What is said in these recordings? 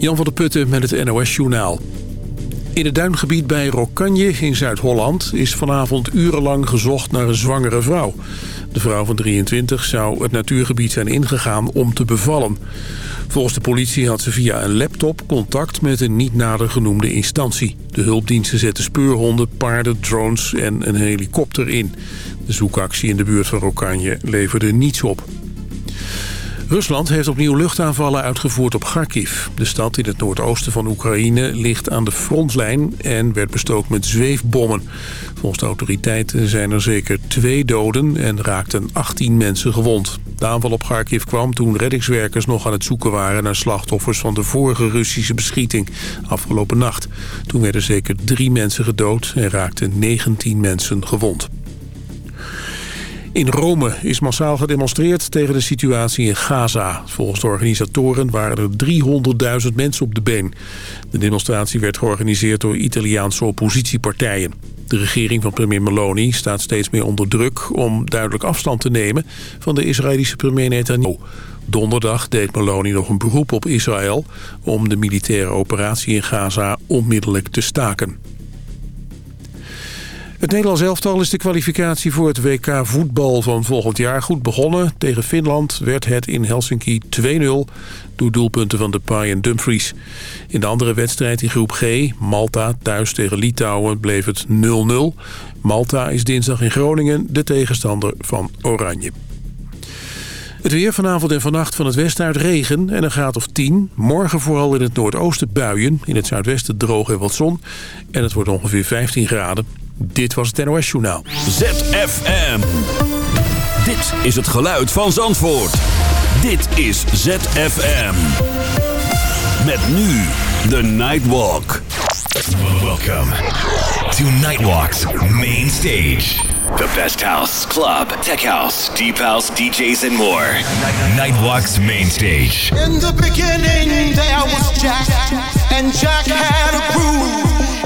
Jan van der Putten met het NOS-journaal. In het duingebied bij Rokanje in Zuid-Holland is vanavond urenlang gezocht naar een zwangere vrouw. De vrouw van 23 zou het natuurgebied zijn ingegaan om te bevallen. Volgens de politie had ze via een laptop contact met een niet nader genoemde instantie. De hulpdiensten zetten speurhonden, paarden, drones en een helikopter in. De zoekactie in de buurt van Rokanje leverde niets op. Rusland heeft opnieuw luchtaanvallen uitgevoerd op Kharkiv. De stad in het noordoosten van Oekraïne ligt aan de frontlijn en werd bestookt met zweefbommen. Volgens de autoriteiten zijn er zeker twee doden en raakten 18 mensen gewond. De aanval op Kharkiv kwam toen reddingswerkers nog aan het zoeken waren... naar slachtoffers van de vorige Russische beschieting afgelopen nacht. Toen werden zeker drie mensen gedood en raakten 19 mensen gewond. In Rome is massaal gedemonstreerd tegen de situatie in Gaza. Volgens de organisatoren waren er 300.000 mensen op de been. De demonstratie werd georganiseerd door Italiaanse oppositiepartijen. De regering van premier Meloni staat steeds meer onder druk... om duidelijk afstand te nemen van de Israëlische premier Netanyahu. Donderdag deed Meloni nog een beroep op Israël... om de militaire operatie in Gaza onmiddellijk te staken. Het Nederlands elftal is de kwalificatie voor het WK voetbal van volgend jaar goed begonnen. Tegen Finland werd het in Helsinki 2-0 door doelpunten van Depay en Dumfries. In de andere wedstrijd in groep G, Malta thuis tegen Litouwen, bleef het 0-0. Malta is dinsdag in Groningen de tegenstander van Oranje. Het weer vanavond en vannacht van het westen uit regen en een graad of 10. Morgen vooral in het noordoosten buien. In het zuidwesten droog en wat zon. En het wordt ongeveer 15 graden. Dit was het NOS Journaal. ZFM. Dit is het geluid van Zandvoort. Dit is ZFM. Met nu de Nightwalk. Welcome to Nightwalk's main stage. The best house, club, tech house, deep house, DJs, and more. Nightwalk's main stage. In the beginning, there was Jack, and Jack had a groove.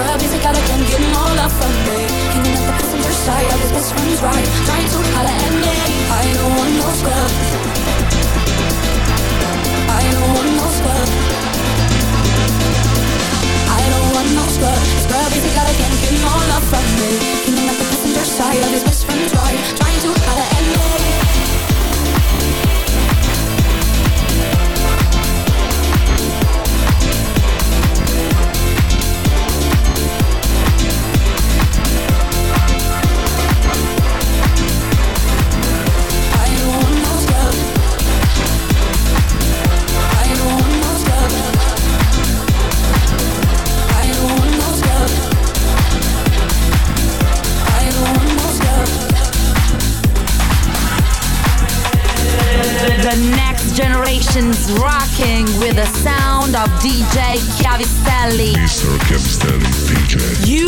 But music I can get all love from me Hanging at the passenger side of his best friend's ride Trying to hide at me. I don't want no scrub. DJ Chiavistelli. Mr. Chiavistelli DJ. You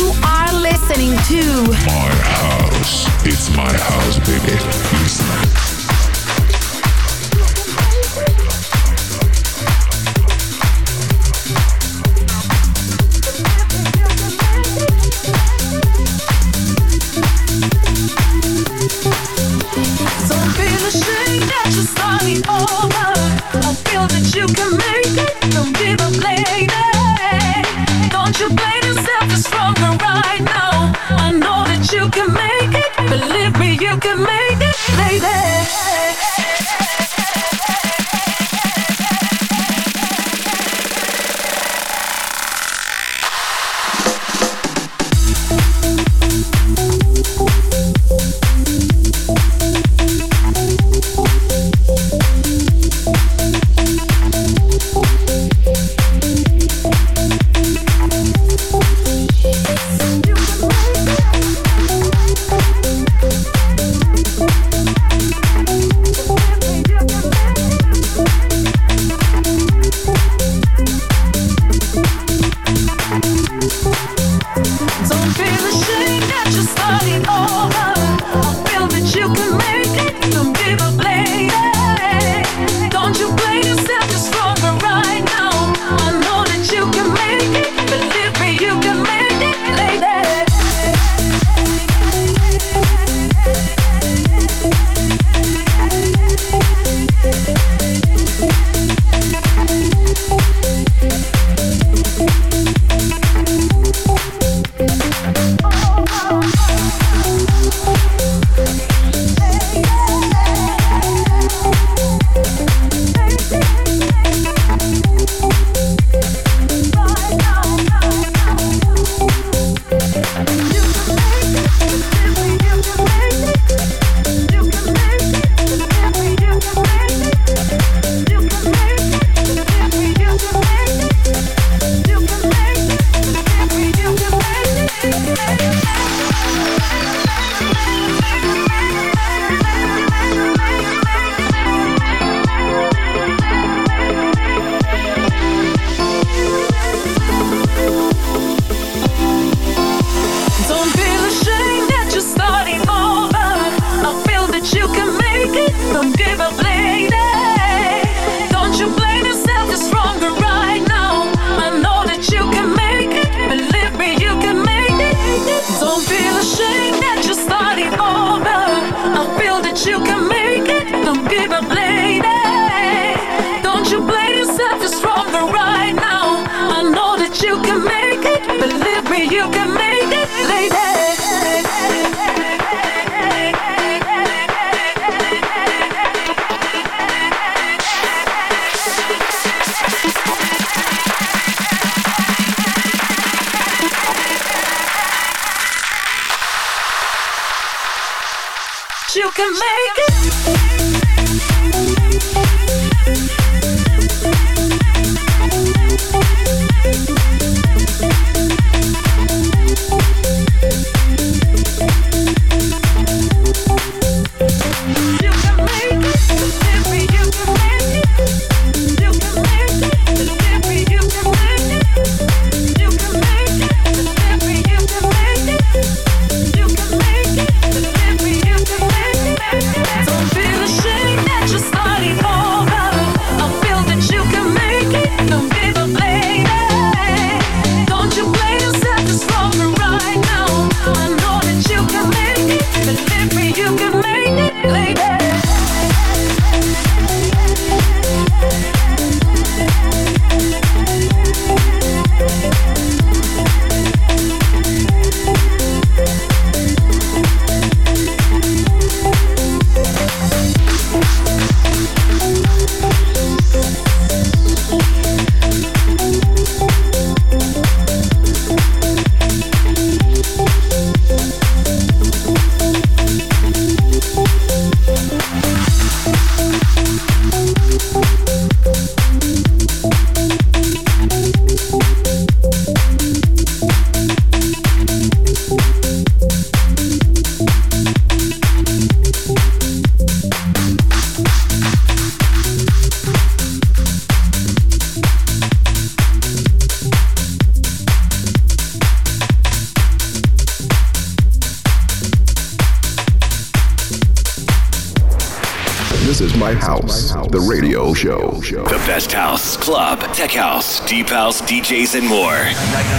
tech house, deep house, DJs, and more.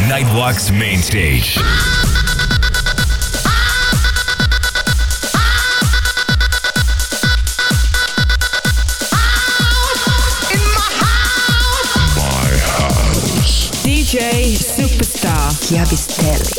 Nightwalk's main stage. My house. DJ Superstar Chiavistelli.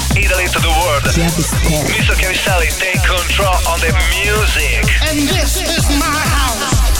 from Italy to the world. Mr. Chiavistelli, take control on the music. And this is my house.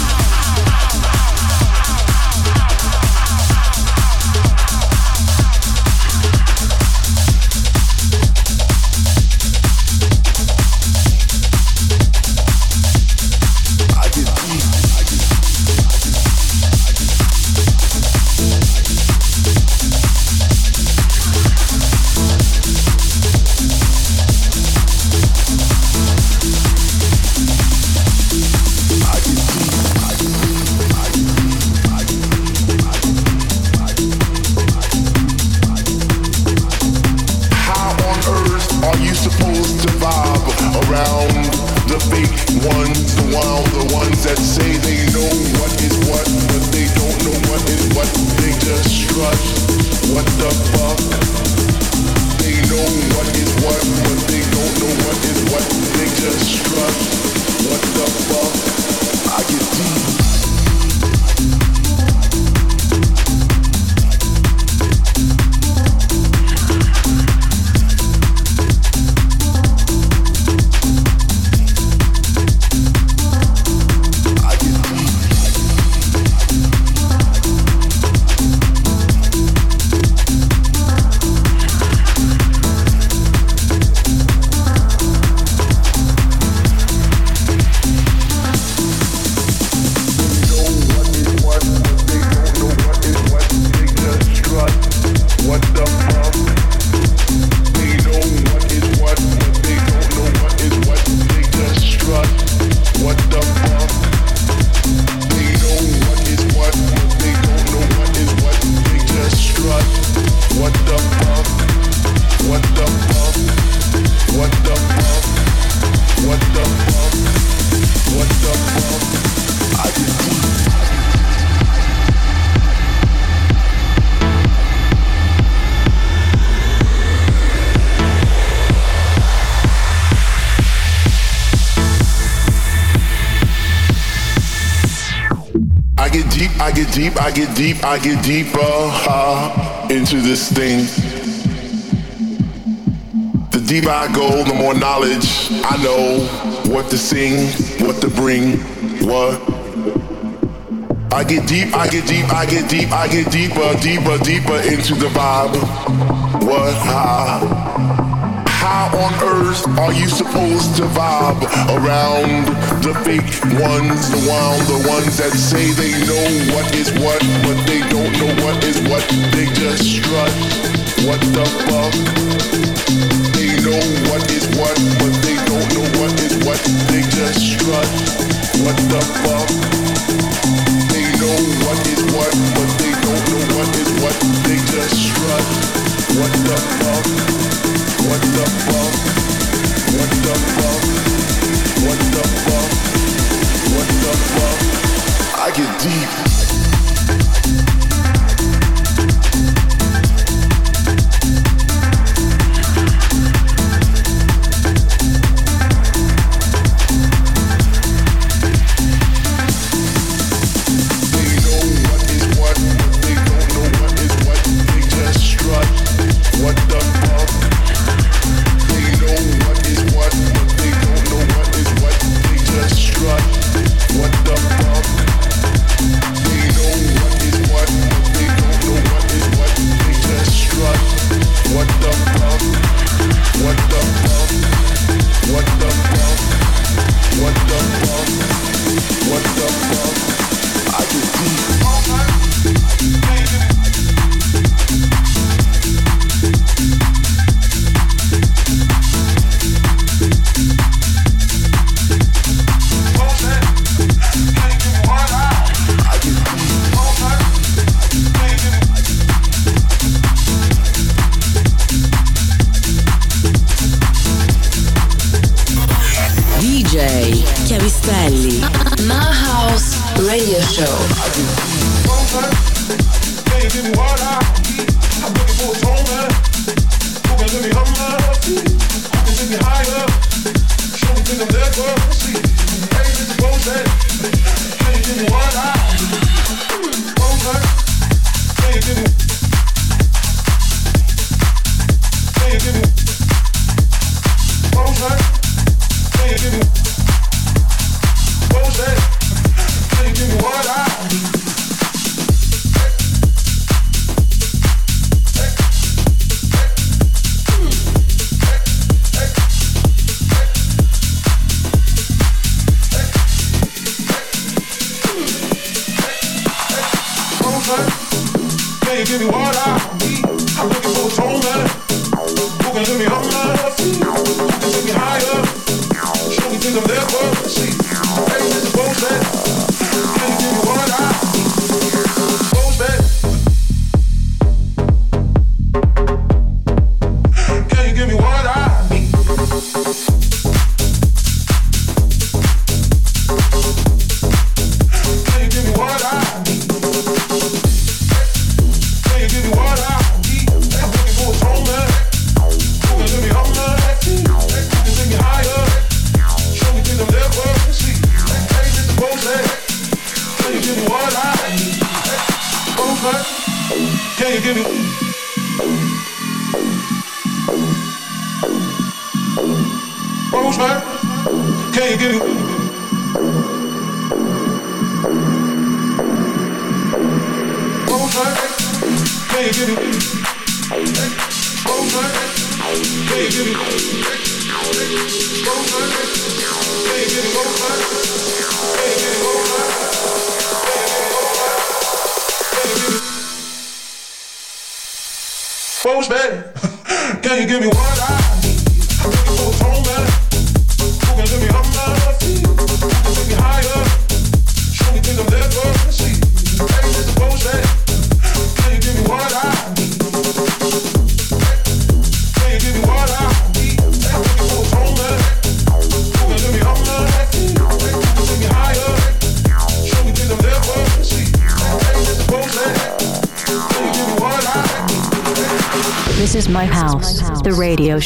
Deep, I get deep, I get deeper into this thing. The deeper I go, the more knowledge I know what to sing, what to bring, what. I get deep, I get deep, I get deep, I get deeper, deeper, deeper into the vibe. What? How on earth are you supposed to vibe around the fake ones, the wild, the ones that say they know what is what, but they don't know what is what? They just strut. What the fuck? They know what is what, but they don't know what is what. They just strut. What the fuck? They know what is what, but they don't know what is what. They just strut. What the fuck? I get deep.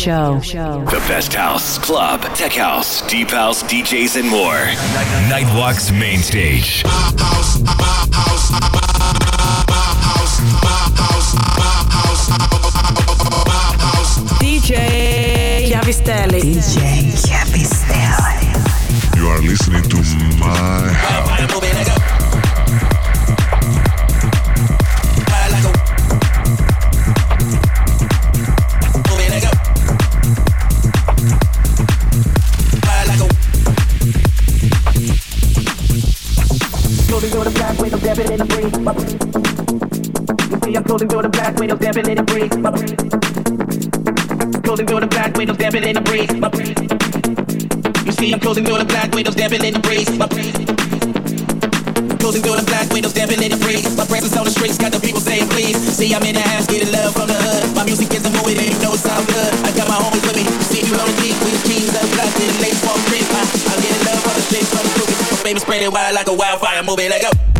Show. The best house, club, tech house, deep house, DJs, and more. Nightwalk's main stage. DJ Chiavistelli. DJ Chiavistelli. You are listening to my house. Windows, in the breeze. My breeze. Closing door the black windows, damping in the breeze. My breeze. You see, I'm closing door the black windows, damping in the breeze. My breeze. Closing door the black windows, damping in the breeze. My presence on the streets got the people saying please. See, I'm in the house, getting love from the hood. My music is a movie, you know it sounds good. I got my homies with me. See you on the beat with the jeans up, black the lace, walk creep. I'm getting love from the streets, from the groupies. My baby spreading wild like a wildfire, moving like a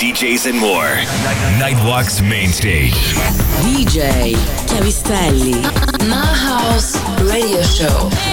DJs, and more. Nightwalk's main stage. DJ Chiavistelli. My House Radio Show.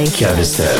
Chiavistelli. Chiavistelli.